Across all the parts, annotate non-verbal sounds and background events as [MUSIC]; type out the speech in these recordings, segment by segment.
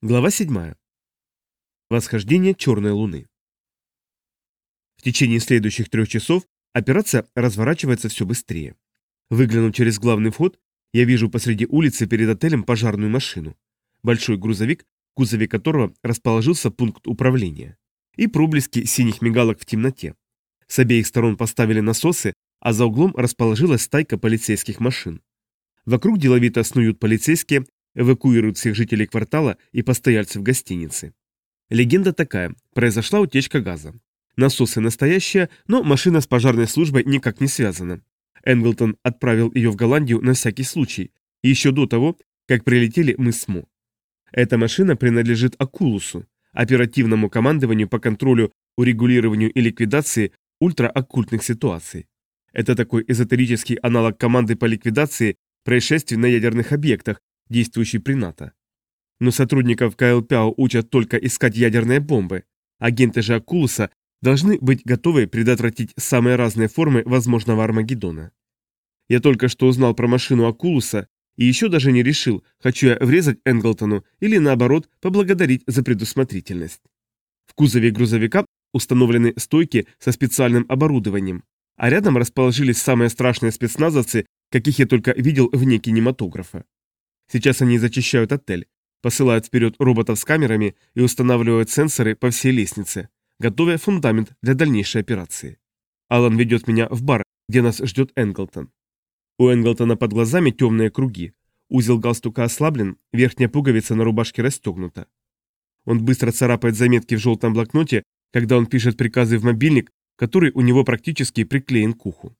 Глава 7. Восхождение черной луны. В течение следующих трех часов операция разворачивается все быстрее. Выглянув через главный вход, я вижу посреди улицы перед отелем пожарную машину. Большой грузовик, в кузове которого расположился пункт управления. И проблески синих мигалок в темноте. С обеих сторон поставили насосы, а за углом расположилась стайка полицейских машин. Вокруг деловито снуют полицейские, эвакуируют всех жителей квартала и постояльцев гостиницы. Легенда такая, произошла утечка газа. Насосы настоящие, но машина с пожарной службой никак не связана. Энглтон отправил ее в Голландию на всякий случай, еще до того, как прилетели мы с Мо. Эта машина принадлежит Акулусу, оперативному командованию по контролю, урегулированию и ликвидации ультраоккультных ситуаций. Это такой эзотерический аналог команды по ликвидации происшествий на ядерных объектах, действующий при НАТО. Но сотрудников КЛПАО учат только искать ядерные бомбы. Агенты же Акулуса должны быть готовы предотвратить самые разные формы возможного Армагеддона. Я только что узнал про машину Акулуса и еще даже не решил, хочу я врезать Энглтону или наоборот поблагодарить за предусмотрительность. В кузове грузовика установлены стойки со специальным оборудованием, а рядом расположились самые страшные спецназовцы, каких я только видел вне кинематографа. Сейчас они зачищают отель, посылают вперед роботов с камерами и устанавливают сенсоры по всей лестнице, готовя фундамент для дальнейшей операции. Алан ведет меня в бар, где нас ждет Энглтон. У Энглтона под глазами темные круги, узел галстука ослаблен, верхняя пуговица на рубашке расстегнута. Он быстро царапает заметки в желтом блокноте, когда он пишет приказы в мобильник, который у него практически приклеен к уху.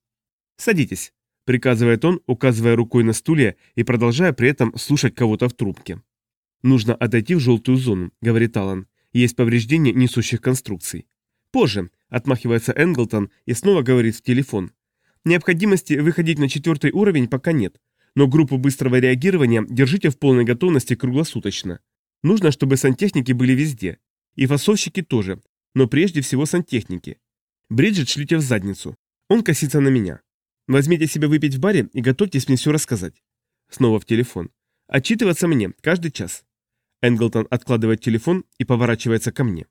«Садитесь», приказывает он, указывая рукой на стулья и продолжая при этом слушать кого-то в трубке. «Нужно отойти в желтую зону», — говорит Алан. «Есть повреждения несущих конструкций». «Позже», — отмахивается Энглтон и снова говорит в телефон. «Необходимости выходить на четвертый уровень пока нет, но группу быстрого реагирования держите в полной готовности круглосуточно. Нужно, чтобы сантехники были везде. И фасовщики тоже, но прежде всего сантехники. Бриджит шлите в задницу. Он косится на меня. Возьмите себе выпить в баре и готовьтесь мне все рассказать. Снова в телефон. Отчитываться мне каждый час. Энглтон откладывает телефон и поворачивается ко мне.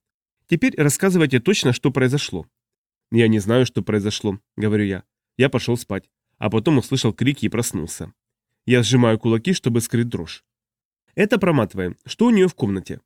Теперь рассказывайте точно, что произошло. Я не знаю, что произошло, говорю я. Я пошел спать, а потом услышал крики и проснулся. Я сжимаю кулаки, чтобы скрыть дрожь. Это проматываем. Что у нее в комнате?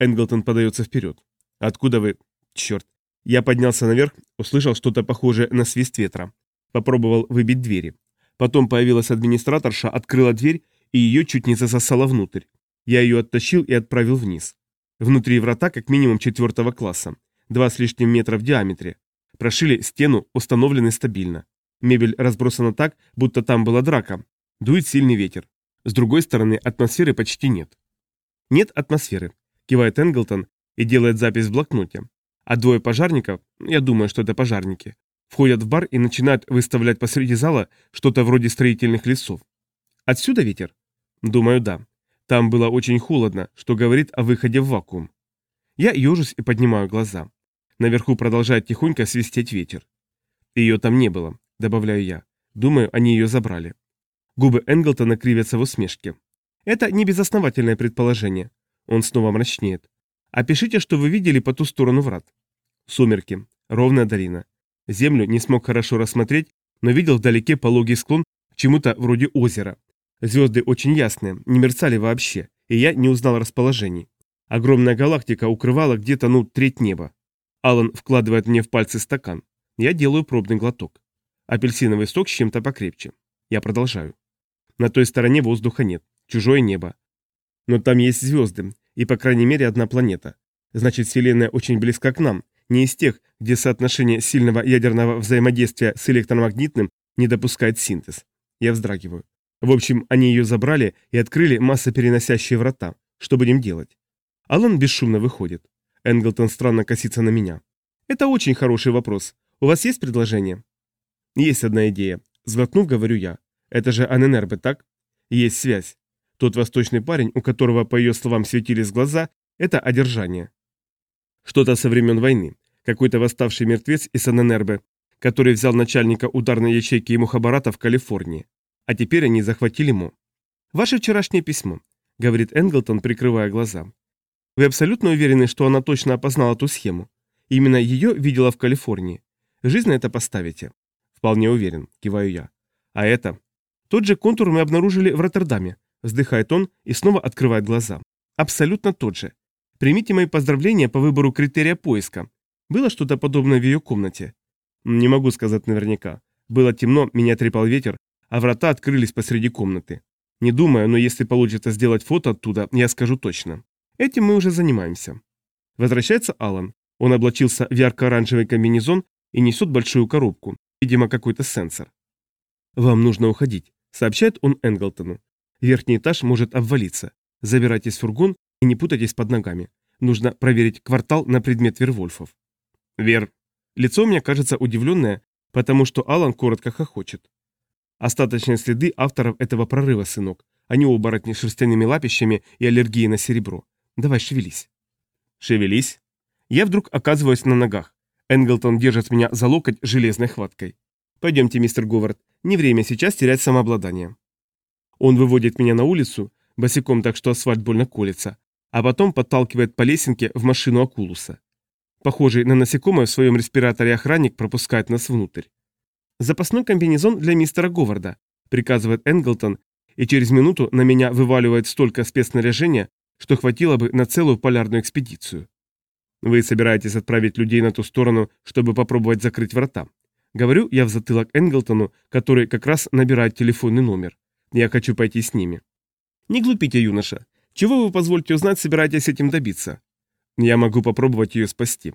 Энглтон подается вперед. Откуда вы? Черт. Я поднялся наверх, услышал что-то похожее на свист ветра. Попробовал выбить двери. Потом появилась администраторша, открыла дверь, и ее чуть не засосало внутрь. Я ее оттащил и отправил вниз. Внутри врата как минимум четвертого класса. Два с лишним метра в диаметре. Прошили стену, установлены стабильно. Мебель разбросана так, будто там была драка. Дует сильный ветер. С другой стороны, атмосферы почти нет. Нет атмосферы, кивает Энглтон и делает запись в блокноте. А двое пожарников, я думаю, что это пожарники, Входят в бар и начинают выставлять посреди зала что-то вроде строительных лесов. Отсюда ветер? Думаю, да. Там было очень холодно, что говорит о выходе в вакуум. Я ежусь и поднимаю глаза. Наверху продолжает тихонько свистеть ветер. Ее там не было, добавляю я. Думаю, они ее забрали. Губы Энглтона кривятся в усмешке. Это не безосновательное предположение. Он снова мрачнеет. Опишите, что вы видели по ту сторону врат. Сумерки. Ровная долина. Землю не смог хорошо рассмотреть, но видел вдалеке пологий склон к чему-то вроде озера. Звезды очень ясные, не мерцали вообще, и я не узнал расположений. Огромная галактика укрывала где-то, ну, треть неба. Алан вкладывает мне в пальцы стакан. Я делаю пробный глоток. Апельсиновый сок с чем-то покрепче. Я продолжаю. На той стороне воздуха нет, чужое небо. Но там есть звезды, и по крайней мере одна планета. Значит, Вселенная очень близка к нам, не из тех, где соотношение сильного ядерного взаимодействия с электромагнитным не допускает синтез. Я вздрагиваю. В общем, они ее забрали и открыли массопереносящие врата. Что будем делать? Алан бесшумно выходит. Энглтон странно косится на меня. Это очень хороший вопрос. У вас есть предложение? Есть одна идея. Сглотнув, говорю я. Это же Аненербе, так? Есть связь. Тот восточный парень, у которого, по ее словам, светились глаза, это одержание. Что-то со времен войны. Какой-то восставший мертвец из Аненербе, который взял начальника ударной ячейки и мухабарата в Калифорнии. А теперь они захватили Мо. «Ваше вчерашнее письмо», — говорит Энглтон, прикрывая глаза. Вы абсолютно уверены, что она точно опознала ту схему? Именно ее видела в Калифорнии. Жизнь на это поставите? Вполне уверен, киваю я. А это? Тот же контур мы обнаружили в Роттердаме. Вздыхает он и снова открывает глаза. Абсолютно тот же. Примите мои поздравления по выбору критерия поиска. Было что-то подобное в ее комнате? Не могу сказать наверняка. Было темно, меня трепал ветер, а врата открылись посреди комнаты. Не думаю, но если получится сделать фото оттуда, я скажу точно. Этим мы уже занимаемся. Возвращается Алан. Он облачился в ярко-оранжевый комбинезон и несет большую коробку, видимо, какой-то сенсор. «Вам нужно уходить», — сообщает он Энглтону. «Верхний этаж может обвалиться. Забирайтесь в фургон и не путайтесь под ногами. Нужно проверить квартал на предмет Вервольфов». «Вер». Лицо у меня кажется удивленное, потому что Алан коротко хохочет. Остаточные следы авторов этого прорыва, сынок. Они оборотни шерстяными лапищами и аллергией на серебро. Давай, шевелись. Шевелись. Я вдруг оказываюсь на ногах. Энглтон держит меня за локоть железной хваткой. Пойдемте, мистер Говард, не время сейчас терять самообладание. Он выводит меня на улицу, босиком так, что асфальт больно колется, а потом подталкивает по лесенке в машину Акулуса. Похожий на насекомое в своем респираторе охранник пропускает нас внутрь. «Запасной комбинезон для мистера Говарда», — приказывает Энглтон, и через минуту на меня вываливает столько спецснаряжения, что хватило бы на целую полярную экспедицию. Вы собираетесь отправить людей на ту сторону, чтобы попробовать закрыть врата. Говорю я в затылок Энглтону, который как раз набирает телефонный номер. Я хочу пойти с ними. Не глупите, юноша. Чего вы, позвольте узнать, собираетесь этим добиться? Я могу попробовать ее спасти.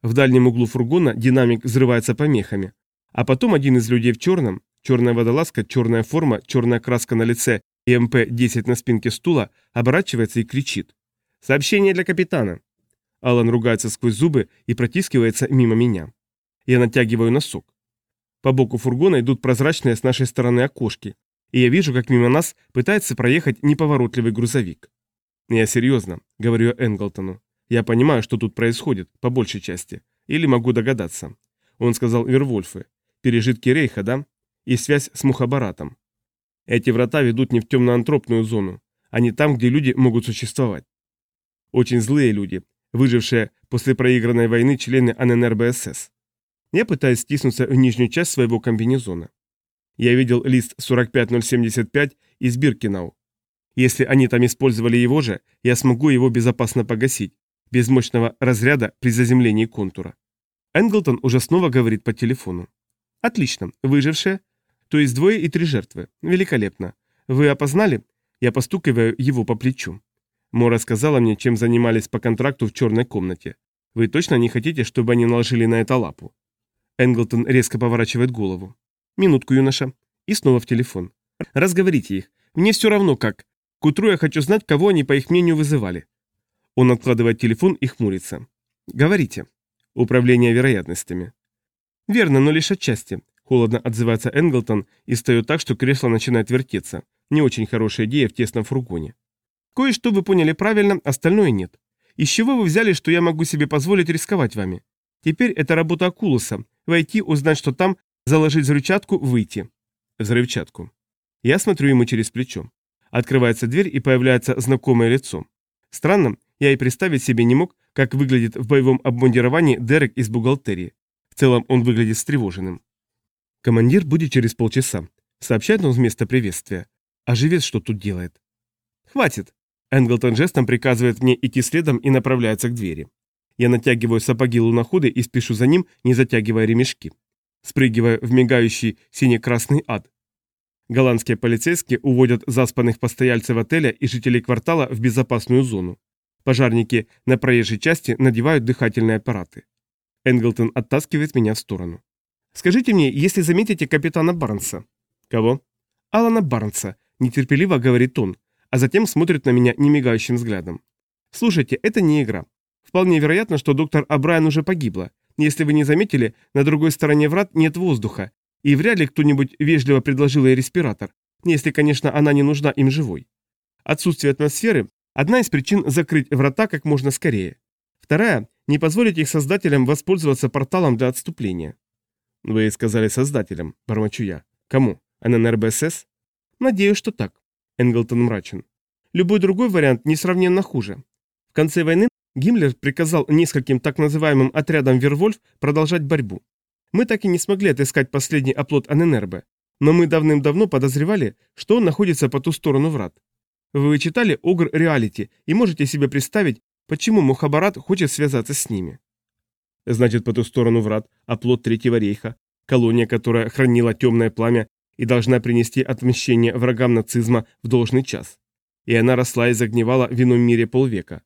В дальнем углу фургона динамик взрывается помехами. А потом один из людей в черном, черная водолазка, черная форма, черная краска на лице и МП-10 на спинке стула, оборачивается и кричит. «Сообщение для капитана!» Алан ругается сквозь зубы и протискивается мимо меня. Я натягиваю носок. По боку фургона идут прозрачные с нашей стороны окошки, и я вижу, как мимо нас пытается проехать неповоротливый грузовик. «Я серьезно», — говорю я Энглтону. «Я понимаю, что тут происходит, по большей части. Или могу догадаться». Он сказал Вервольфы. Пережитки Рейха, да? И связь с Мухабаратом. Эти врата ведут не в темноантропную зону, а не там, где люди могут существовать. Очень злые люди, выжившие после проигранной войны члены АННРБСС. Я пытаюсь стиснуться в нижнюю часть своего комбинезона. Я видел лист 45075 из Биркинау. Если они там использовали его же, я смогу его безопасно погасить, без мощного разряда при заземлении контура. Энглтон уже снова говорит по телефону. Отлично. Выжившие? То есть двое и три жертвы. Великолепно. Вы опознали? Я постукиваю его по плечу. Мора сказала мне, чем занимались по контракту в черной комнате. Вы точно не хотите, чтобы они наложили на это лапу? Энглтон резко поворачивает голову. Минутку, юноша. И снова в телефон. Разговорите их. Мне все равно как. К утру я хочу знать, кого они, по их мнению, вызывали. Он откладывает телефон и хмурится. Говорите. Управление вероятностями. «Верно, но лишь отчасти», — холодно отзывается Энглтон и встает так, что кресло начинает вертеться. Не очень хорошая идея в тесном фургоне. «Кое-что вы поняли правильно, остальное нет. Из чего вы взяли, что я могу себе позволить рисковать вами? Теперь это работа Акулуса. Войти, узнать, что там, заложить взрывчатку, выйти». Взрывчатку. Я смотрю ему через плечо. Открывается дверь и появляется знакомое лицо. Странно, я и представить себе не мог, как выглядит в боевом обмундировании Дерек из бухгалтерии. В целом он выглядит встревоженным. «Командир будет через полчаса», — сообщает он вместо приветствия. «А живец что тут делает?» «Хватит!» Энглтон жестом приказывает мне идти следом и направляется к двери. Я натягиваю сапоги луноходы и спешу за ним, не затягивая ремешки. Спрыгивая в мигающий сине-красный ад. Голландские полицейские уводят заспанных постояльцев отеля и жителей квартала в безопасную зону. Пожарники на проезжей части надевают дыхательные аппараты. Энглтон оттаскивает меня в сторону. «Скажите мне, если заметите капитана Барнса?» «Кого?» «Алана Барнса», — нетерпеливо говорит он, а затем смотрит на меня немигающим взглядом. «Слушайте, это не игра. Вполне вероятно, что доктор Абрайан уже погибла. Если вы не заметили, на другой стороне врат нет воздуха, и вряд ли кто-нибудь вежливо предложил ей респиратор, если, конечно, она не нужна им живой. Отсутствие атмосферы – одна из причин закрыть врата как можно скорее. Вторая не позволить их создателям воспользоваться порталом для отступления. Вы сказали создателям, бормочу я. Кому? ННРБСС? Надеюсь, что так. Энглтон мрачен. Любой другой вариант несравненно хуже. В конце войны Гиммлер приказал нескольким так называемым отрядам Вервольф продолжать борьбу. Мы так и не смогли отыскать последний оплот Аненербе, но мы давным-давно подозревали, что он находится по ту сторону врат. Вы читали «Огр Реалити» и можете себе представить, почему Мухабарат хочет связаться с ними. Значит, по ту сторону врат оплот Третьего рейха, колония, которая хранила темное пламя и должна принести отмщение врагам нацизма в должный час. И она росла и загнивала в ином мире полвека.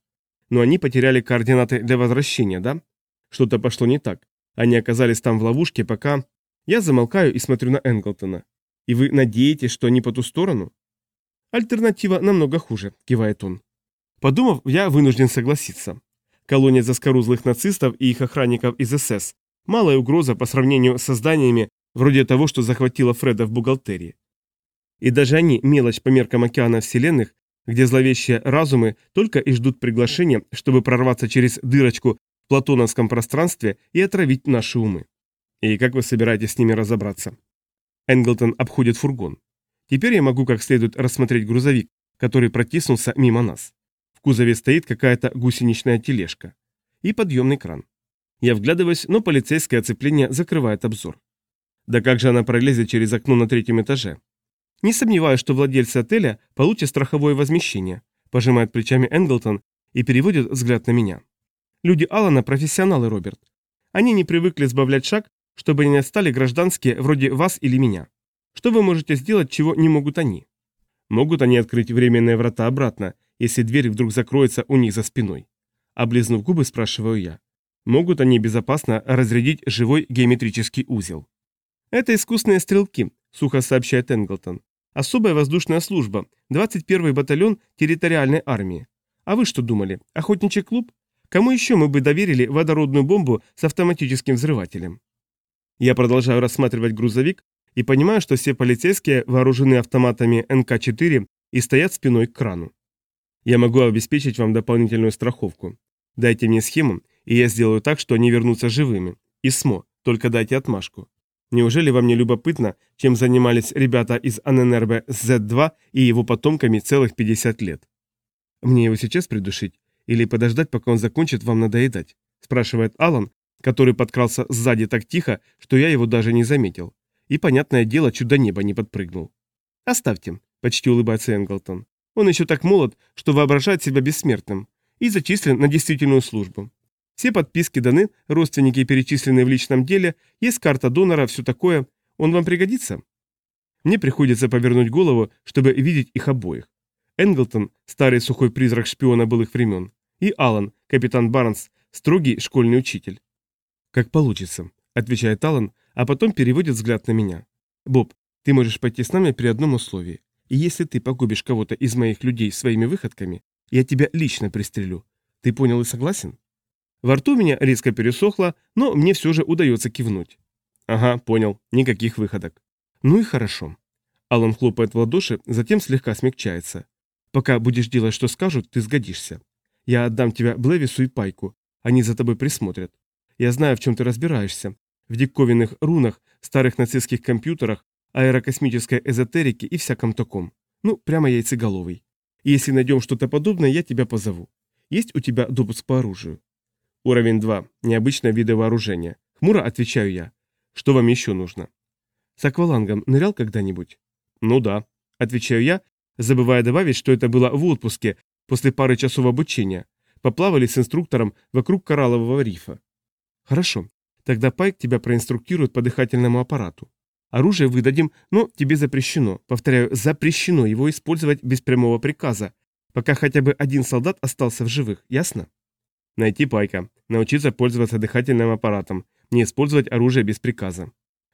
Но они потеряли координаты для возвращения, да? Что-то пошло не так. Они оказались там в ловушке, пока... Я замолкаю и смотрю на Энглтона. И вы надеетесь, что они по ту сторону? Альтернатива намного хуже, кивает он. Подумав, я вынужден согласиться. Колония заскорузлых нацистов и их охранников из СС – малая угроза по сравнению с созданиями вроде того, что захватило Фреда в бухгалтерии. И даже они – мелочь по меркам океана вселенных, где зловещие разумы только и ждут приглашения, чтобы прорваться через дырочку в платоновском пространстве и отравить наши умы. И как вы собираетесь с ними разобраться? Энглтон обходит фургон. Теперь я могу как следует рассмотреть грузовик, который протиснулся мимо нас. В кузове стоит какая-то гусеничная тележка. И подъемный кран. Я вглядываюсь, но полицейское оцепление закрывает обзор. Да как же она пролезет через окно на третьем этаже? Не сомневаюсь, что владельцы отеля получат страховое возмещение, пожимает плечами Энглтон и переводит взгляд на меня. Люди Алана профессионалы, Роберт. Они не привыкли сбавлять шаг, чтобы не стали гражданские вроде вас или меня. Что вы можете сделать, чего не могут они? Могут они открыть временные врата обратно, если дверь вдруг закроется у них за спиной? Облизнув губы, спрашиваю я. Могут они безопасно разрядить живой геометрический узел? Это искусные стрелки, сухо сообщает Энглтон. Особая воздушная служба, 21-й батальон территориальной армии. А вы что думали, охотничий клуб? Кому еще мы бы доверили водородную бомбу с автоматическим взрывателем? Я продолжаю рассматривать грузовик и понимаю, что все полицейские вооружены автоматами НК-4 и стоят спиной к крану. Я могу обеспечить вам дополнительную страховку. Дайте мне схему, и я сделаю так, что они вернутся живыми. И СМО, только дайте отмашку. Неужели вам не любопытно, чем занимались ребята из Аненербе Z2 и его потомками целых 50 лет? Мне его сейчас придушить? Или подождать, пока он закончит вам надоедать? Спрашивает Алан, который подкрался сзади так тихо, что я его даже не заметил. И, понятное дело, чудо неба не подпрыгнул. «Оставьте», — почти улыбается Энглтон. «Он еще так молод, что воображает себя бессмертным и зачислен на действительную службу. Все подписки даны, родственники перечислены в личном деле, есть карта донора, все такое. Он вам пригодится? Мне приходится повернуть голову, чтобы видеть их обоих. Энглтон, старый сухой призрак шпиона былых времен, и Алан, капитан Барнс, строгий школьный учитель. «Как получится», — отвечает Алан, а потом переводит взгляд на меня. «Боб, ты можешь пойти с нами при одном условии. И если ты погубишь кого-то из моих людей своими выходками, я тебя лично пристрелю. Ты понял и согласен?» Во рту меня резко пересохло, но мне все же удается кивнуть. Ага, понял, никаких выходок. Ну и хорошо. Алан хлопает в ладоши, затем слегка смягчается. Пока будешь делать, что скажут, ты сгодишься. Я отдам тебя Блевису и Пайку. Они за тобой присмотрят. Я знаю, в чем ты разбираешься. В диковинных рунах, старых нацистских компьютерах, аэрокосмической эзотерике и всяком таком. Ну, прямо яйцеголовый. И если найдем что-то подобное, я тебя позову. Есть у тебя допуск по оружию? Уровень 2. Необычное виды вооружения. Хмуро отвечаю я. Что вам еще нужно? С аквалангом нырял когда-нибудь? Ну да, отвечаю я, забывая добавить, что это было в отпуске после пары часов обучения. Поплавали с инструктором вокруг кораллового рифа. Хорошо, тогда Пайк тебя проинструктирует по дыхательному аппарату. Оружие выдадим, но тебе запрещено, повторяю, запрещено его использовать без прямого приказа, пока хотя бы один солдат остался в живых, ясно? Найти Пайка, научиться пользоваться дыхательным аппаратом, не использовать оружие без приказа.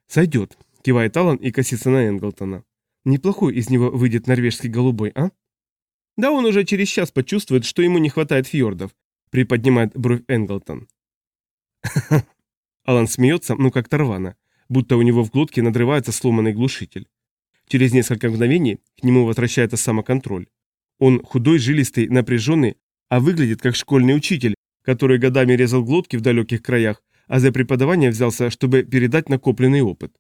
«Сойдет», — кивает Алан и косится на Энглтона. «Неплохой из него выйдет норвежский голубой, а?» «Да он уже через час почувствует, что ему не хватает фьордов», — приподнимает бровь Энглтон. [LAUGHS] Алан смеется, ну как-то рвано, будто у него в глотке надрывается сломанный глушитель. Через несколько мгновений к нему возвращается самоконтроль. Он худой, жилистый, напряженный, а выглядит как школьный учитель, который годами резал глотки в далеких краях, а за преподавание взялся, чтобы передать накопленный опыт.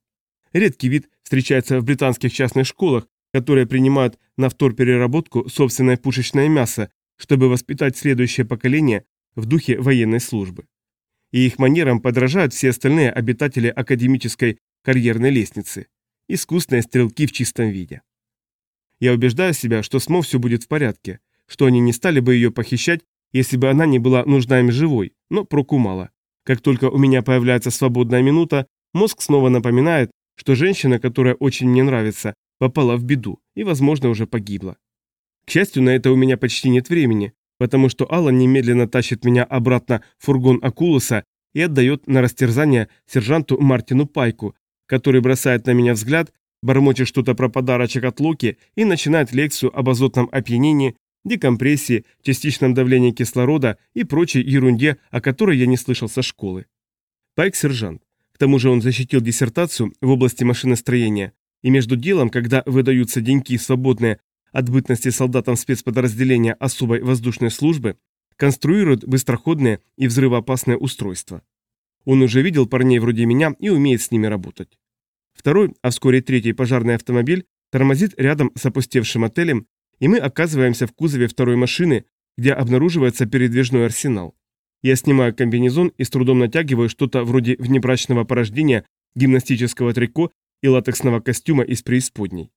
Редкий вид встречается в британских частных школах, которые принимают на вторпереработку собственное пушечное мясо чтобы воспитать следующее поколение в духе военной службы. И их манерам подражают все остальные обитатели академической карьерной лестницы, искусные стрелки в чистом виде. Я убеждаю себя, что с Мо все будет в порядке, что они не стали бы ее похищать, если бы она не была нужна им живой, но проку мало. Как только у меня появляется свободная минута, мозг снова напоминает, что женщина, которая очень мне нравится, попала в беду и, возможно, уже погибла. К счастью, на это у меня почти нет времени, потому что Аллан немедленно тащит меня обратно в фургон Акулуса и отдает на растерзание сержанту Мартину Пайку, который бросает на меня взгляд, бормочет что-то про подарочек от Локи и начинает лекцию об азотном опьянении, декомпрессии, частичном давлении кислорода и прочей ерунде, о которой я не слышал со школы. Пайк – сержант. К тому же он защитил диссертацию в области машиностроения, и между делом, когда выдаются деньги, свободные от бытности солдатам спецподразделения особой воздушной службы, конструирует быстроходные и взрывоопасные устройства. Он уже видел парней вроде меня и умеет с ними работать. Второй, а вскоре третий пожарный автомобиль тормозит рядом с опустевшим отелем, и мы оказываемся в кузове второй машины, где обнаруживается передвижной арсенал. Я снимаю комбинезон и с трудом натягиваю что-то вроде внебрачного порождения гимнастического трико и латексного костюма из преисподней.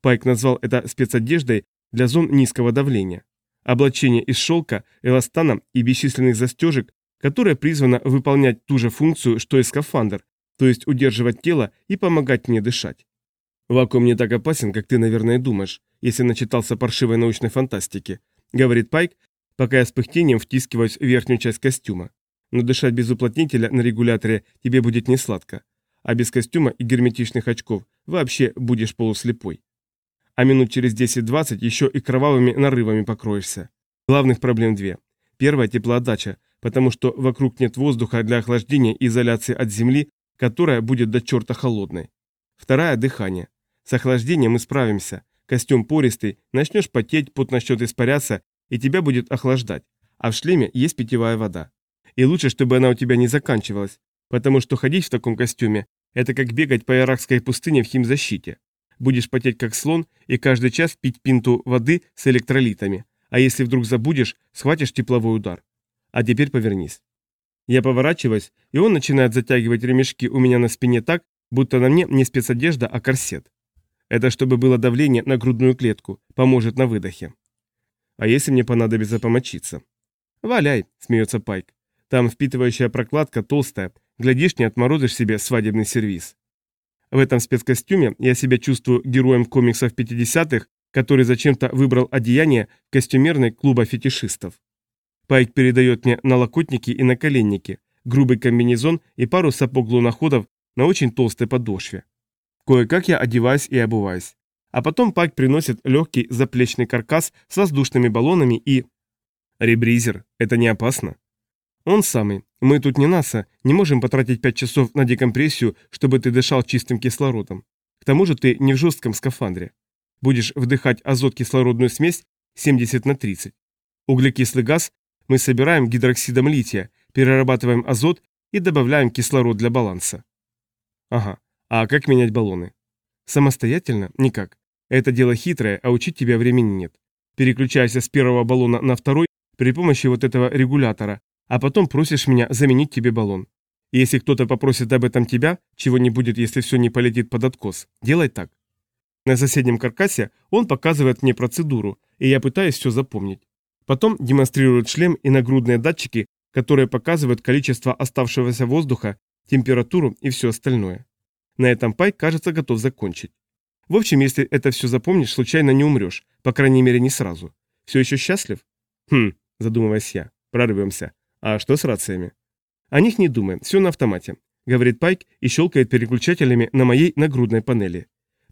Пайк назвал это спецодеждой для зон низкого давления. Облачение из шелка, эластана и бесчисленных застежек, которое призвано выполнять ту же функцию, что и скафандр, то есть удерживать тело и помогать мне дышать. Вакуум не так опасен, как ты, наверное, думаешь, если начитался паршивой научной фантастики, говорит Пайк, пока я с пыхтением втискиваюсь в верхнюю часть костюма. Но дышать без уплотнителя на регуляторе тебе будет не сладко, а без костюма и герметичных очков вообще будешь полуслепой. А минут через 10-20 еще и кровавыми нарывами покроешься. Главных проблем две. Первая – теплоотдача, потому что вокруг нет воздуха для охлаждения и изоляции от земли, которая будет до черта холодной. Вторая – дыхание. С охлаждением мы справимся. Костюм пористый, начнешь потеть, пот начнет испаряться, и тебя будет охлаждать. А в шлеме есть питьевая вода. И лучше, чтобы она у тебя не заканчивалась, потому что ходить в таком костюме – это как бегать по иракской пустыне в химзащите. Будешь потеть как слон и каждый час пить пинту воды с электролитами. А если вдруг забудешь, схватишь тепловой удар. А теперь повернись. Я поворачиваюсь, и он начинает затягивать ремешки у меня на спине так, будто на мне не спецодежда, а корсет. Это чтобы было давление на грудную клетку, поможет на выдохе. А если мне понадобится помочиться? Валяй, смеется Пайк. Там впитывающая прокладка толстая, глядишь, не отморозишь себе свадебный сервиз. В этом спецкостюме я себя чувствую героем комиксов 50-х, который зачем-то выбрал одеяние костюмерной клуба фетишистов. Пайк передает мне налокотники и наколенники, грубый комбинезон и пару сапог-луноходов на очень толстой подошве. Кое-как я одеваюсь и обуваюсь. А потом Пайк приносит легкий заплечный каркас с воздушными баллонами и... Ребризер, это не опасно? Он самый. Мы тут не НАСА, не можем потратить пять часов на декомпрессию, чтобы ты дышал чистым кислородом. К тому же ты не в жестком скафандре. Будешь вдыхать азот-кислородную смесь 70 на 30. Углекислый газ мы собираем гидроксидом лития, перерабатываем азот и добавляем кислород для баланса. Ага, а как менять баллоны? Самостоятельно? Никак. Это дело хитрое, а учить тебя времени нет. Переключайся с первого баллона на второй при помощи вот этого регулятора, а потом просишь меня заменить тебе баллон. Если кто-то попросит об этом тебя, чего не будет, если все не полетит под откос, делай так. На соседнем каркасе он показывает мне процедуру, и я пытаюсь все запомнить. Потом демонстрирует шлем и нагрудные датчики, которые показывают количество оставшегося воздуха, температуру и все остальное. На этом Пайк, кажется, готов закончить. В общем, если это все запомнишь, случайно не умрешь, по крайней мере не сразу. Все еще счастлив? Хм, задумываясь я, прорвемся. А что с рациями? О них не думаем, все на автомате, говорит Пайк и щелкает переключателями на моей нагрудной панели.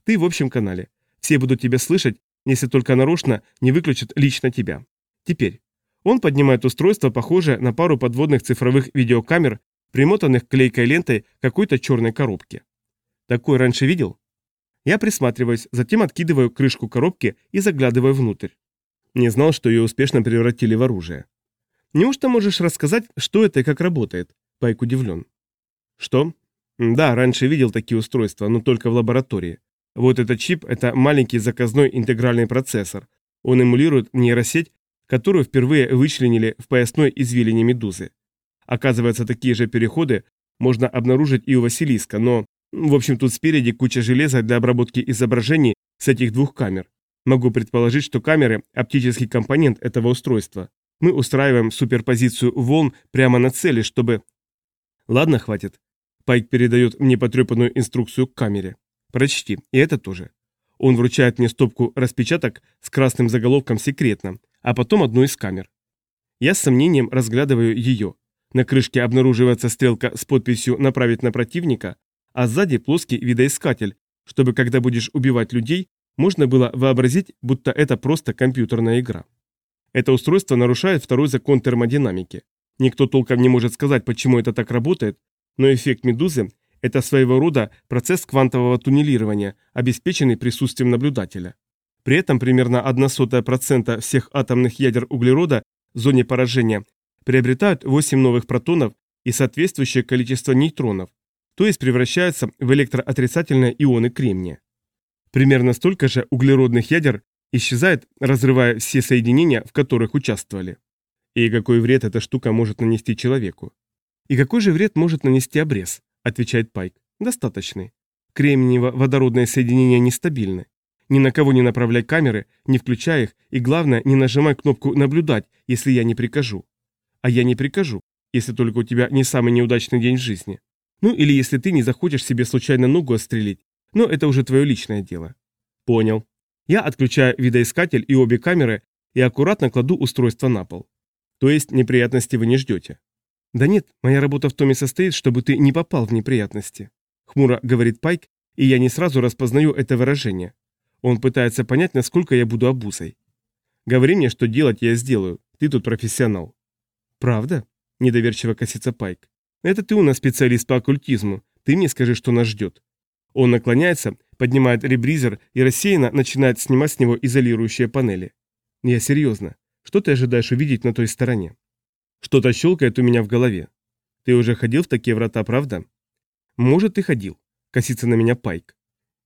Ты в общем канале. Все будут тебя слышать, если только нарочно не выключат лично тебя. Теперь. Он поднимает устройство, похожее на пару подводных цифровых видеокамер, примотанных клейкой лентой какой-то черной коробки. Такой раньше видел? Я присматриваюсь, затем откидываю крышку коробки и заглядываю внутрь. Не знал, что ее успешно превратили в оружие. Неужто можешь рассказать, что это и как работает? Пайк удивлен. Что? Да, раньше видел такие устройства, но только в лаборатории. Вот этот чип – это маленький заказной интегральный процессор. Он эмулирует нейросеть которую впервые вычленили в поясной извилине медузы. Оказывается, такие же переходы можно обнаружить и у Василиска, но, в общем, тут спереди куча железа для обработки изображений с этих двух камер. Могу предположить, что камеры – оптический компонент этого устройства. Мы устраиваем суперпозицию волн прямо на цели, чтобы... Ладно, хватит. Пайк передает мне потрепанную инструкцию к камере. Прочти, и это тоже. Он вручает мне стопку распечаток с красным заголовком «Секретно», а потом одну из камер. Я с сомнением разглядываю ее. На крышке обнаруживается стрелка с подписью «Направить на противника», а сзади плоский видоискатель, чтобы когда будешь убивать людей, можно было вообразить, будто это просто компьютерная игра. Это устройство нарушает второй закон термодинамики. Никто толком не может сказать, почему это так работает, но эффект медузы – это своего рода процесс квантового туннелирования, обеспеченный присутствием наблюдателя. При этом примерно 0,01% всех атомных ядер углерода в зоне поражения приобретают 8 новых протонов и соответствующее количество нейтронов, то есть превращаются в электроотрицательные ионы кремния. Примерно столько же углеродных ядер исчезает, разрывая все соединения, в которых участвовали. И какой вред эта штука может нанести человеку? И какой же вред может нанести обрез? Отвечает Пайк. Достаточный. Кремниево-водородные соединения нестабильны. Ни на кого не направляй камеры, не включай их, и главное, не нажимай кнопку «Наблюдать», если я не прикажу. А я не прикажу, если только у тебя не самый неудачный день в жизни. Ну или если ты не захочешь себе случайно ногу отстрелить, но это уже твое личное дело. Понял. Я отключаю видоискатель и обе камеры и аккуратно кладу устройство на пол. То есть неприятности вы не ждете. Да нет, моя работа в том и состоит, чтобы ты не попал в неприятности. Хмуро говорит Пайк, и я не сразу распознаю это выражение. Он пытается понять, насколько я буду обузой. Говори мне, что делать я сделаю. Ты тут профессионал. Правда? Недоверчиво косится Пайк. Это ты у нас специалист по оккультизму. Ты мне скажи, что нас ждет. Он наклоняется, поднимает ребризер и рассеянно начинает снимать с него изолирующие панели. Я серьезно. Что ты ожидаешь увидеть на той стороне? Что-то щелкает у меня в голове. Ты уже ходил в такие врата, правда? Может, ты ходил. Косится на меня Пайк.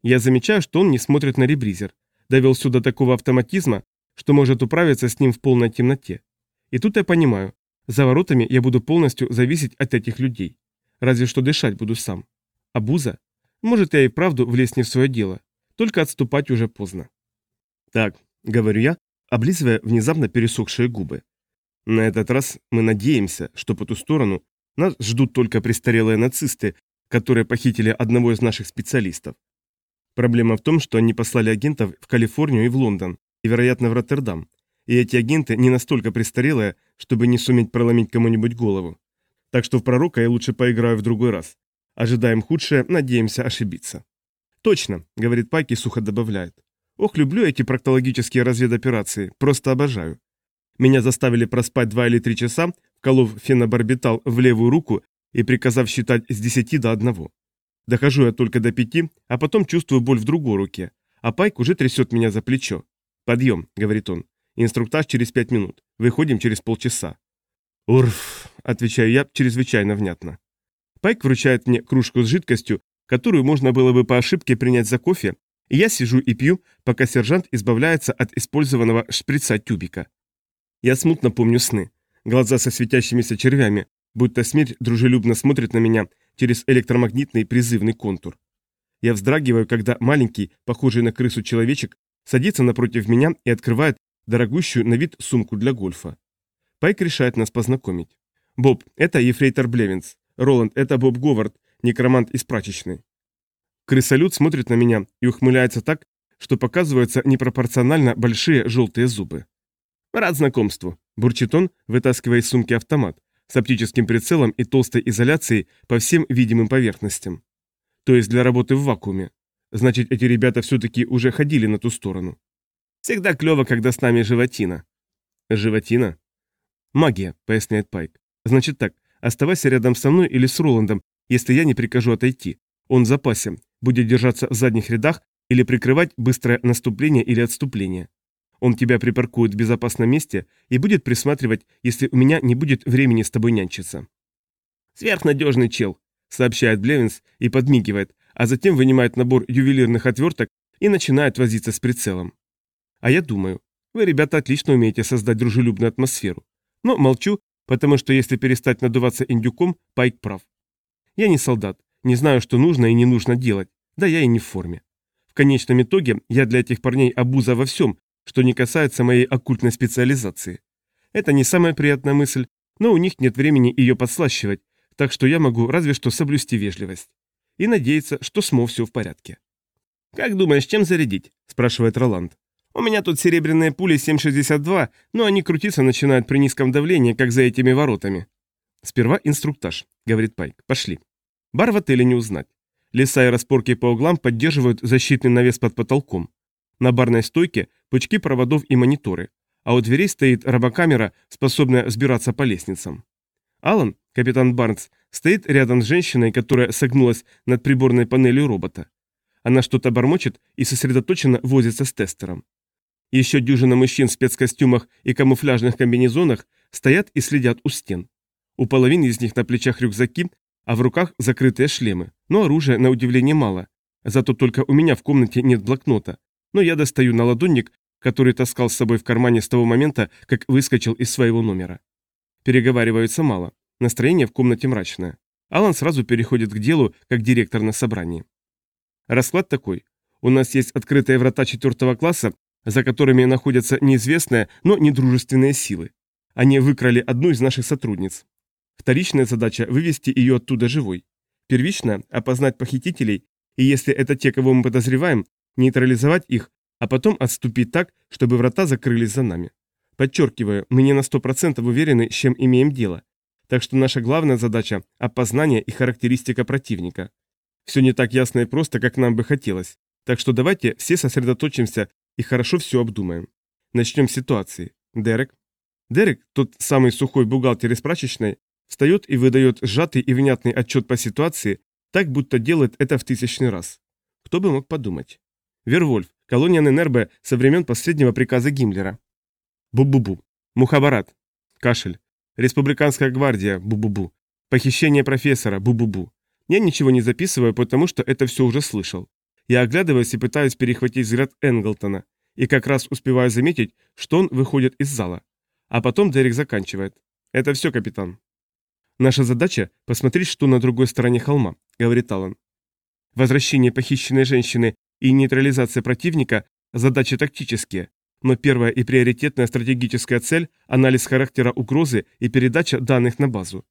Я замечаю, что он не смотрит на ребризер. Довел сюда такого автоматизма, что может управиться с ним в полной темноте. И тут я понимаю, за воротами я буду полностью зависеть от этих людей. Разве что дышать буду сам. А Буза может, я и правду влез не в свое дело, только отступать уже поздно. Так, говорю я, облизывая внезапно пересохшие губы. На этот раз мы надеемся, что по ту сторону нас ждут только престарелые нацисты, которые похитили одного из наших специалистов. Проблема в том, что они послали агентов в Калифорнию и в Лондон, и, вероятно, в Роттердам. И эти агенты не настолько престарелые, чтобы не суметь проломить кому-нибудь голову. Так что в пророка я лучше поиграю в другой раз. Ожидаем худшее, надеемся ошибиться. Точно, говорит Пайк и сухо добавляет. Ох, люблю эти проктологические разведоперации, просто обожаю. Меня заставили проспать два или три часа, вколов фенобарбитал в левую руку и приказав считать с десяти до одного. Дохожу я только до пяти, а потом чувствую боль в другой руке, а Пайк уже трясет меня за плечо. «Подъем», — говорит он. «Инструктаж через пять минут. Выходим через полчаса». «Урф», — отвечаю я чрезвычайно внятно. Пайк вручает мне кружку с жидкостью, которую можно было бы по ошибке принять за кофе, и я сижу и пью, пока сержант избавляется от использованного шприца тюбика. Я смутно помню сны. Глаза со светящимися червями, будто смерть дружелюбно смотрит на меня через электромагнитный призывный контур. Я вздрагиваю, когда маленький, похожий на крысу человечек, садится напротив меня и открывает дорогущую на вид сумку для гольфа. Пайк решает нас познакомить. «Боб, это Ефрейтор Блевинс. Роланд, это Боб Говард, некромант из прачечной. Крысолют смотрит на меня и ухмыляется так, что показываются непропорционально большие желтые зубы. «Рад знакомству», – бурчит он, вытаскивая из сумки автомат, с оптическим прицелом и толстой изоляцией по всем видимым поверхностям. То есть для работы в вакууме. Значит, эти ребята все-таки уже ходили на ту сторону. Всегда клево, когда с нами животина. Животина? Магия, поясняет Пайк. Значит так, Оставайся рядом со мной или с Роландом, если я не прикажу отойти. Он в будет держаться в задних рядах или прикрывать быстрое наступление или отступление. Он тебя припаркует в безопасном месте и будет присматривать, если у меня не будет времени с тобой нянчиться. «Сверхнадежный чел», — сообщает Блевинс и подмигивает, а затем вынимает набор ювелирных отверток и начинает возиться с прицелом. А я думаю, Вы, ребята, отлично умеете создать дружелюбную атмосферу. Но молчу, потому что если перестать надуваться индюком, Пайк прав. Я не солдат, не знаю, что нужно и не нужно делать, да я и не в форме. В конечном итоге я для этих парней обуза во всем, что не касается моей оккультной специализации. Это не самая приятная мысль, но у них нет времени ее подслащивать, так что я могу разве что соблюсти вежливость. И надеяться, что с Мо все в порядке. «Как думаешь, чем зарядить?» – спрашивает Роланд. «У меня тут серебряные пули 7,62, но они крутиться начинают при низком давлении, как за этими воротами». «Сперва инструктаж», – говорит Пайк. «Пошли». Бар в отеле не узнать. Леса и распорки по углам поддерживают защитный навес под потолком. На барной стойке пучки проводов и мониторы, а у дверей стоит робокамера, способная взбираться по лестницам. Алан, капитан Барнс, стоит рядом с женщиной, которая согнулась над приборной панелью робота. Она что-то бормочет и сосредоточенно возится с тестером. Еще дюжина мужчин в спецкостюмах и камуфляжных комбинезонах стоят и следят у стен. У половины из них на плечах рюкзаки, а в руках закрытые шлемы, но оружия на удивление мало. Зато только у меня в комнате нет блокнота, но я достаю на ладонник, который таскал с собой в кармане с того момента, как выскочил из своего номера. Переговариваются мало, настроение в комнате мрачное. Алан сразу переходит к делу, как директор на собрании. Расклад такой. У нас есть открытые врата четвертого класса, за которыми находятся неизвестные, но недружественные силы. Они выкрали одну из наших сотрудниц. Вторичная задача – вывести ее оттуда живой. Первичная – опознать похитителей, и если это те, кого мы подозреваем, нейтрализовать их, а потом отступить так, чтобы врата закрылись за нами. Подчеркиваю, мы не на 100% уверены, с чем имеем дело. Так что наша главная задача – опознание и характеристика противника. Все не так ясно и просто, как нам бы хотелось. Так что давайте все сосредоточимся и хорошо все обдумаем. Начнем с ситуации. Дерек. Дерек, тот самый сухой бухгалтер из прачечной, встает и выдает сжатый и внятный отчет по ситуации, так будто делает это в тысячный раз. Кто бы мог подумать? Вервольф, колония Ненербе со времен последнего приказа Гиммлера. Бу-бу-бу. Мухабарат. Кашель. Республиканская гвардия. Бу-бу-бу. Похищение профессора. Бу-бу-бу. Я ничего не записываю, потому что это все уже слышал. Я оглядываюсь и пытаюсь перехватить взгляд Энглтона, и как раз успеваю заметить, что он выходит из зала. А потом Дерек заканчивает. «Это все, капитан». «Наша задача – посмотреть, что на другой стороне холма», – говорит Аллан. Возвращение похищенной женщины и нейтрализация противника – задачи тактические, но первая и приоритетная стратегическая цель – анализ характера угрозы и передача данных на базу.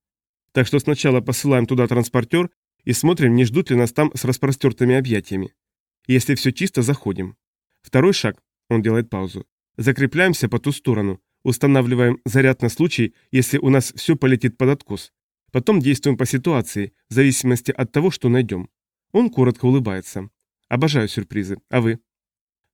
Так что сначала посылаем туда транспортер и смотрим, не ждут ли нас там с распростертыми объятиями. Если все чисто, заходим. Второй шаг, он делает паузу. Закрепляемся по ту сторону, устанавливаем заряд на случай, если у нас все полетит под откос. Потом действуем по ситуации, в зависимости от того, что найдем. Он коротко улыбается. Обожаю сюрпризы. А вы?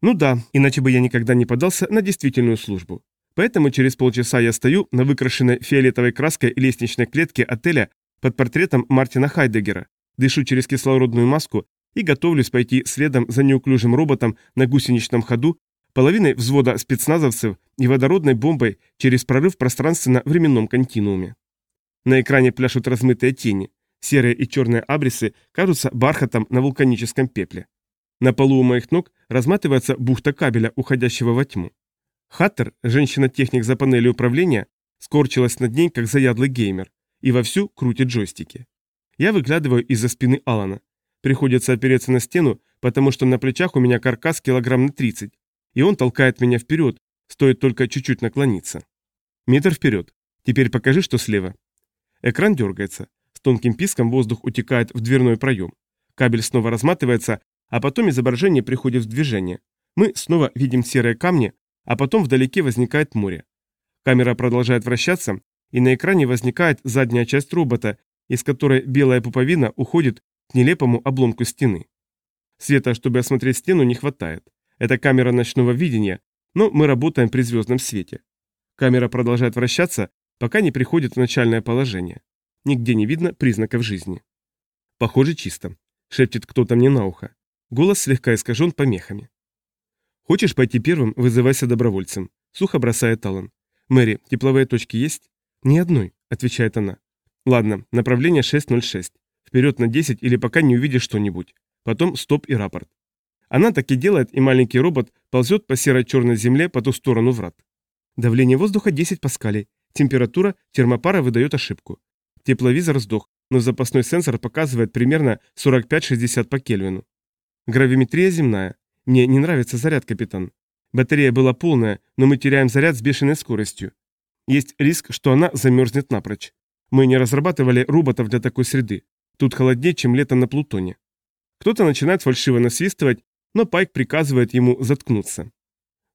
Ну да, иначе бы я никогда не подался на действительную службу. Поэтому через полчаса я стою на выкрашенной фиолетовой краской лестничной клетке отеля под портретом Мартина Хайдегера, дышу через кислородную маску и готовлюсь пойти следом за неуклюжим роботом на гусеничном ходу, половиной взвода спецназовцев и водородной бомбой через прорыв пространственно-временном континууме. На экране пляшут размытые тени, серые и черные абрисы кажутся бархатом на вулканическом пепле. На полу у моих ног разматывается бухта кабеля, уходящего во тьму. Хаттер, женщина-техник за панелью управления, скорчилась над ней, как заядлый геймер, и вовсю крутит джойстики. Я выглядываю из-за спины Алана. Приходится опереться на стену, потому что на плечах у меня каркас килограмм на 30, и он толкает меня вперед, стоит только чуть-чуть наклониться. Метр вперед. Теперь покажи, что слева. Экран дергается. С тонким писком воздух утекает в дверной проем. Кабель снова разматывается, а потом изображение приходит в движение. Мы снова видим серые камни, а потом вдалеке возникает море. Камера продолжает вращаться, и на экране возникает задняя часть робота, из которой белая пуповина уходит к нелепому обломку стены. Света, чтобы осмотреть стену, не хватает. Это камера ночного видения, но мы работаем при звездном свете. Камера продолжает вращаться, пока не приходит в начальное положение. Нигде не видно признаков жизни. Похоже, чисто. Шепчет кто-то мне на ухо. Голос слегка искажен помехами. «Хочешь пойти первым, вызывайся добровольцем», — сухо бросает Аллан. «Мэри, тепловые точки есть?» «Ни одной», — отвечает она. Ладно, направление 606. Вперед на 10 или пока не увидишь что-нибудь. Потом стоп и рапорт. Она так и делает, и маленький робот ползет по серо-черной земле по ту сторону врат. Давление воздуха 10 паскалей. Температура термопара выдает ошибку. Тепловизор сдох, но запасной сенсор показывает примерно 45-60 по Кельвину. Гравиметрия земная. Мне не нравится заряд, капитан. Батарея была полная, но мы теряем заряд с бешеной скоростью. Есть риск, что она замерзнет напрочь. Мы не разрабатывали роботов для такой среды. Тут холоднее, чем лето на Плутоне. Кто-то начинает фальшиво насвистывать, но Пайк приказывает ему заткнуться.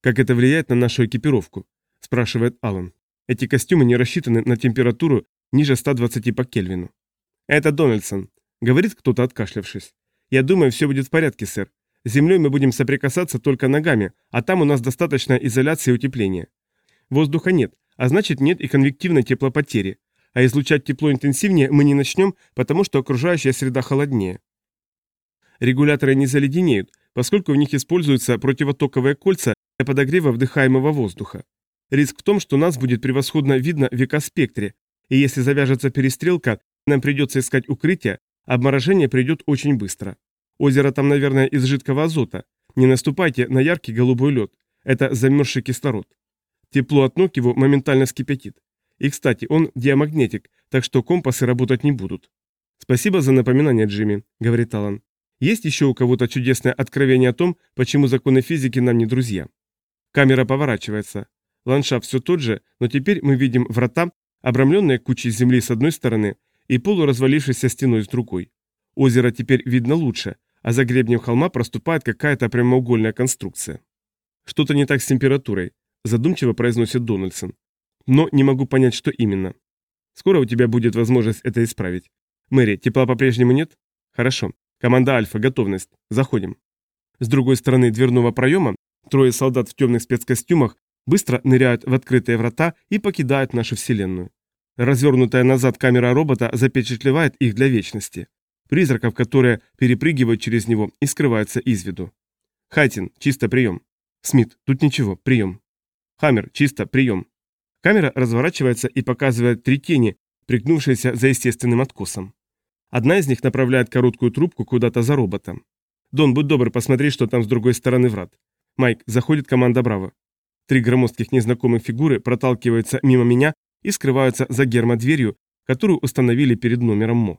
«Как это влияет на нашу экипировку?» – спрашивает Алан. «Эти костюмы не рассчитаны на температуру ниже 120 по Кельвину». «Это Дональдсон», – говорит кто-то, откашлявшись. «Я думаю, все будет в порядке, сэр. С землей мы будем соприкасаться только ногами, а там у нас достаточно изоляции и утепления. Воздуха нет, а значит нет и конвективной теплопотери, а излучать тепло интенсивнее мы не начнем, потому что окружающая среда холоднее. Регуляторы не заледенеют, поскольку в них используются противотоковые кольца для подогрева вдыхаемого воздуха. Риск в том, что нас будет превосходно видно в векоспектре, и если завяжется перестрелка, нам придется искать укрытие, обморожение придет очень быстро. Озеро там, наверное, из жидкого азота. Не наступайте на яркий голубой лед. Это замерзший кислород. Тепло от ног его моментально скипятит. И, кстати, он диамагнетик, так что компасы работать не будут. «Спасибо за напоминание, Джимми», — говорит Алан. «Есть еще у кого-то чудесное откровение о том, почему законы физики нам не друзья?» Камера поворачивается. Ландшафт все тот же, но теперь мы видим врата, обрамленные кучей земли с одной стороны и полуразвалившейся стеной с другой. Озеро теперь видно лучше, а за гребнем холма проступает какая-то прямоугольная конструкция. «Что-то не так с температурой», – задумчиво произносит Дональдсон но не могу понять, что именно. Скоро у тебя будет возможность это исправить. Мэри, тепла по-прежнему нет? Хорошо. Команда Альфа, готовность. Заходим. С другой стороны дверного проема трое солдат в темных спецкостюмах быстро ныряют в открытые врата и покидают нашу вселенную. Развернутая назад камера робота запечатлевает их для вечности. Призраков, которые перепрыгивают через него и скрываются из виду. Хайтин, чисто прием. Смит, тут ничего, прием. Хаммер, чисто, прием. Камера разворачивается и показывает три тени, пригнувшиеся за естественным откосом. Одна из них направляет короткую трубку куда-то за роботом. «Дон, будь добр, посмотри, что там с другой стороны врат». «Майк, заходит команда Браво». Три громоздких незнакомых фигуры проталкиваются мимо меня и скрываются за гермодверью, которую установили перед номером МО.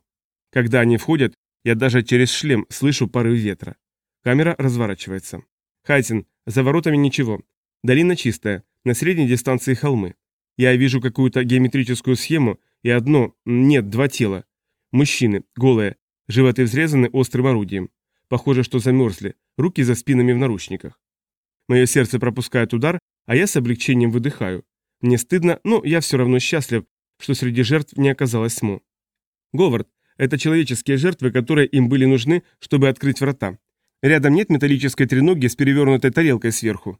Когда они входят, я даже через шлем слышу порыв ветра. Камера разворачивается. Хайтин, за воротами ничего. Долина чистая, на средней дистанции холмы. Я вижу какую-то геометрическую схему и одно, нет, два тела. Мужчины, голые, животы взрезаны острым орудием. Похоже, что замерзли, руки за спинами в наручниках. Мое сердце пропускает удар, а я с облегчением выдыхаю. Мне стыдно, но я все равно счастлив, что среди жертв не оказалось СМО. Говард, это человеческие жертвы, которые им были нужны, чтобы открыть врата. Рядом нет металлической треноги с перевернутой тарелкой сверху.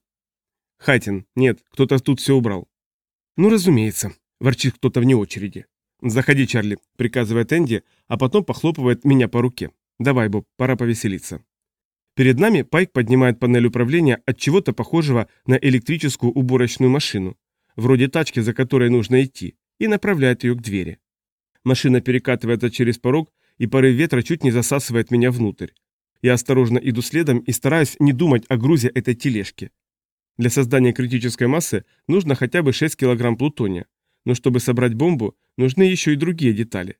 Хатин, нет, кто-то тут все убрал. «Ну, разумеется», – ворчит кто-то вне очереди. «Заходи, Чарли», – приказывает Энди, а потом похлопывает меня по руке. «Давай, Боб, пора повеселиться». Перед нами Пайк поднимает панель управления от чего-то похожего на электрическую уборочную машину, вроде тачки, за которой нужно идти, и направляет ее к двери. Машина перекатывается через порог, и порыв ветра чуть не засасывает меня внутрь. Я осторожно иду следом и стараюсь не думать о грузе этой тележки. Для создания критической массы нужно хотя бы 6 кг плутония, но чтобы собрать бомбу, нужны еще и другие детали.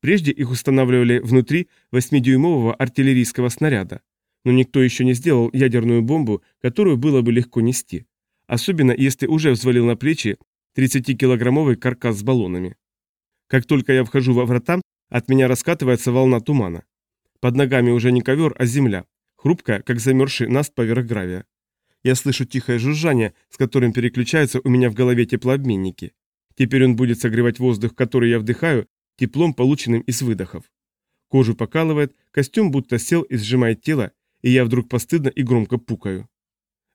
Прежде их устанавливали внутри 8-дюймового артиллерийского снаряда, но никто еще не сделал ядерную бомбу, которую было бы легко нести, особенно если уже взвалил на плечи 30-килограммовый каркас с баллонами. Как только я вхожу во врата, от меня раскатывается волна тумана. Под ногами уже не ковер, а земля, хрупкая, как замерзший наст поверх гравия. Я слышу тихое жужжание, с которым переключаются у меня в голове теплообменники. Теперь он будет согревать воздух, который я вдыхаю, теплом, полученным из выдохов. Кожу покалывает, костюм будто сел и сжимает тело, и я вдруг постыдно и громко пукаю.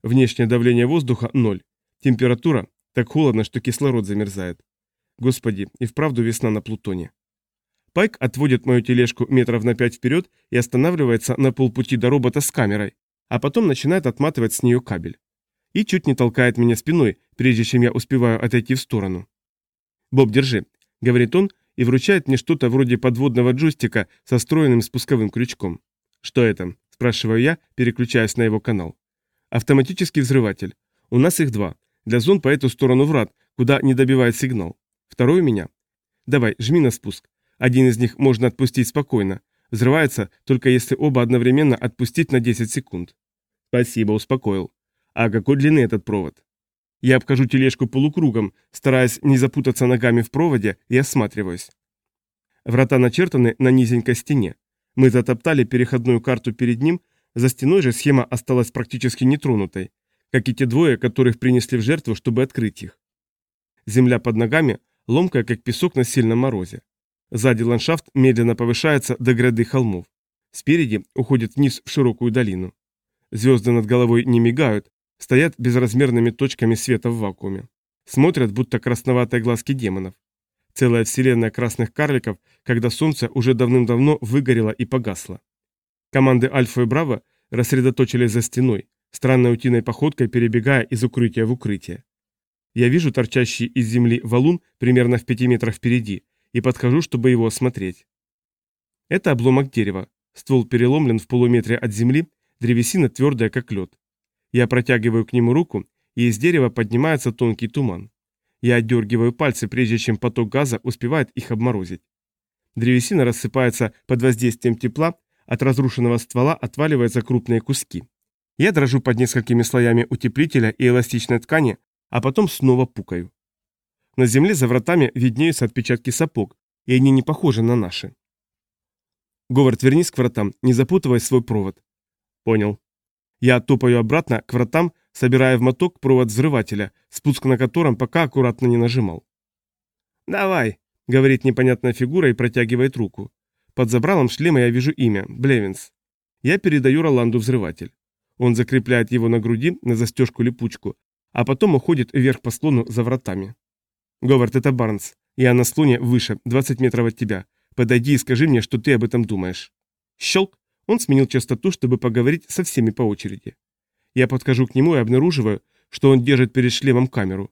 Внешнее давление воздуха – ноль. Температура – так холодно, что кислород замерзает. Господи, и вправду весна на Плутоне. Пайк отводит мою тележку метров на пять вперед и останавливается на полпути до робота с камерой, а потом начинает отматывать с нее кабель. И чуть не толкает меня спиной, прежде чем я успеваю отойти в сторону. «Боб, держи», — говорит он и вручает мне что-то вроде подводного джойстика со встроенным спусковым крючком. «Что это?» — спрашиваю я, переключаясь на его канал. Автоматический взрыватель. У нас их два. Для зон по эту сторону врат, куда не добивает сигнал. Второй у меня. Давай, жми на спуск. Один из них можно отпустить спокойно. Взрывается, только если оба одновременно отпустить на 10 секунд. Спасибо, успокоил. А какой длины этот провод? Я обхожу тележку полукругом, стараясь не запутаться ногами в проводе и осматриваюсь. Врата начертаны на низенькой стене. Мы затоптали переходную карту перед ним, за стеной же схема осталась практически нетронутой, как и те двое, которых принесли в жертву, чтобы открыть их. Земля под ногами ломкая, как песок на сильном морозе. Сзади ландшафт медленно повышается до гряды холмов. Спереди уходит вниз в широкую долину. Звезды над головой не мигают, стоят безразмерными точками света в вакууме. Смотрят, будто красноватые глазки демонов. Целая вселенная красных карликов, когда солнце уже давным-давно выгорело и погасло. Команды Альфа и Браво рассредоточились за стеной, странной утиной походкой перебегая из укрытия в укрытие. Я вижу торчащий из земли валун примерно в пяти метрах впереди и подхожу, чтобы его осмотреть. Это обломок дерева. Ствол переломлен в полуметре от земли, древесина твердая, как лед. Я протягиваю к нему руку, и из дерева поднимается тонкий туман. Я отдергиваю пальцы, прежде чем поток газа успевает их обморозить. Древесина рассыпается под воздействием тепла, от разрушенного ствола отваливаются крупные куски. Я дрожу под несколькими слоями утеплителя и эластичной ткани, а потом снова пукаю. На земле за вратами виднеются отпечатки сапог, и они не похожи на наши. Говард, вернись к вратам, не запутывай свой провод. Понял. Я топаю обратно к вратам, собирая в моток провод взрывателя, спуск на котором пока аккуратно не нажимал. «Давай», — говорит непонятная фигура и протягивает руку. Под забралом шлема я вижу имя — Блевинс. Я передаю Роланду взрыватель. Он закрепляет его на груди, на застежку-липучку, а потом уходит вверх по склону за вратами. «Говард, это Барнс. Я на склоне выше, 20 метров от тебя. Подойди и скажи мне, что ты об этом думаешь». Щелк. Он сменил частоту, чтобы поговорить со всеми по очереди. Я подхожу к нему и обнаруживаю, что он держит перед шлемом камеру.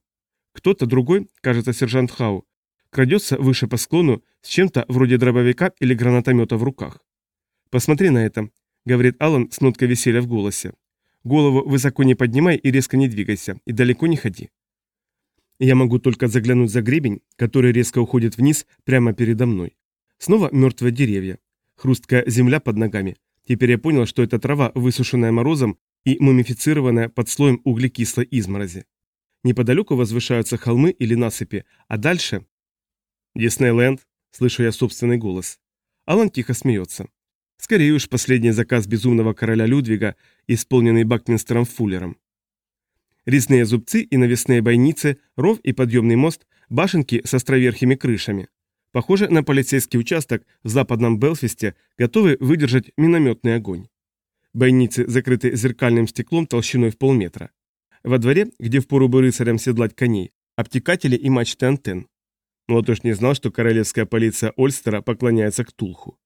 Кто-то другой, кажется, сержант Хау, крадется выше по склону с чем-то вроде дробовика или гранатомета в руках. «Посмотри на это», — говорит Алан с ноткой веселья в голосе. Голову высоко не поднимай и резко не двигайся, и далеко не ходи. Я могу только заглянуть за гребень, который резко уходит вниз прямо передо мной. Снова мертвые деревья. Хрусткая земля под ногами. Теперь я понял, что это трава, высушенная морозом и мумифицированная под слоем углекислой изморози. Неподалеку возвышаются холмы или насыпи, а дальше... «Диснейленд», — слышу я собственный голос. Алан тихо смеется. Скорее уж последний заказ безумного короля Людвига, исполненный Бакминстером Фуллером. Резные зубцы и навесные бойницы, ров и подъемный мост, башенки с островерхими крышами. Похоже на полицейский участок в западном Белфисте, готовый выдержать минометный огонь. Бойницы закрыты зеркальным стеклом толщиной в полметра. Во дворе, где впору бы рыцарям седлать коней, обтекатели и мачты антенн. Но вот уж не знал, что королевская полиция Ольстера поклоняется к Тулху.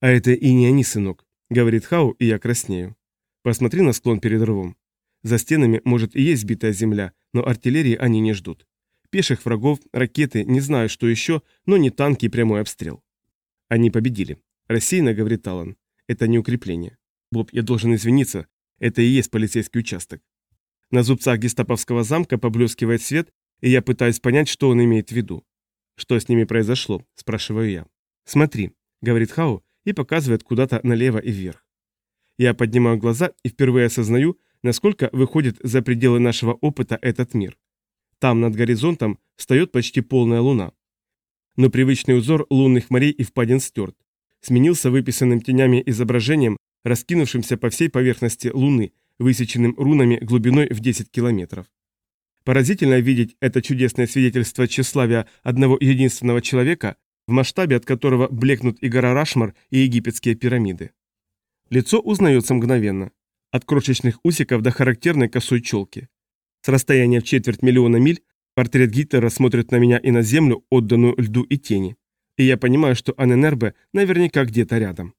«А это и не они, сынок», — говорит Хау, и я краснею. «Посмотри на склон перед рвом. За стенами, может, и есть сбитая земля, но артиллерии они не ждут. Пеших врагов, ракеты, не знаю, что еще, но не танки и прямой обстрел». «Они победили», — рассеянно говорит Аллан. «Это не укрепление. Боб, я должен извиниться, это и есть полицейский участок». На зубцах гестаповского замка поблескивает свет, и я пытаюсь понять, что он имеет в виду. «Что с ними произошло?» – спрашиваю я. «Смотри», – говорит Хау, и показывает куда-то налево и вверх. Я поднимаю глаза и впервые осознаю, насколько выходит за пределы нашего опыта этот мир. Там над горизонтом встает почти полная луна. Но привычный узор лунных морей и впадин стерт. Сменился выписанным тенями изображением, раскинувшимся по всей поверхности Луны, высеченным рунами глубиной в 10 километров. Поразительно видеть это чудесное свидетельство тщеславия одного единственного человека, в масштабе от которого блекнут и гора Рашмар, и египетские пирамиды. Лицо узнается мгновенно. От крошечных усиков до характерной косой челки. С расстояния в четверть миллиона миль портрет Гитлера смотрит на меня и на землю, отданную льду и тени. И я понимаю, что Аненербе наверняка где-то рядом.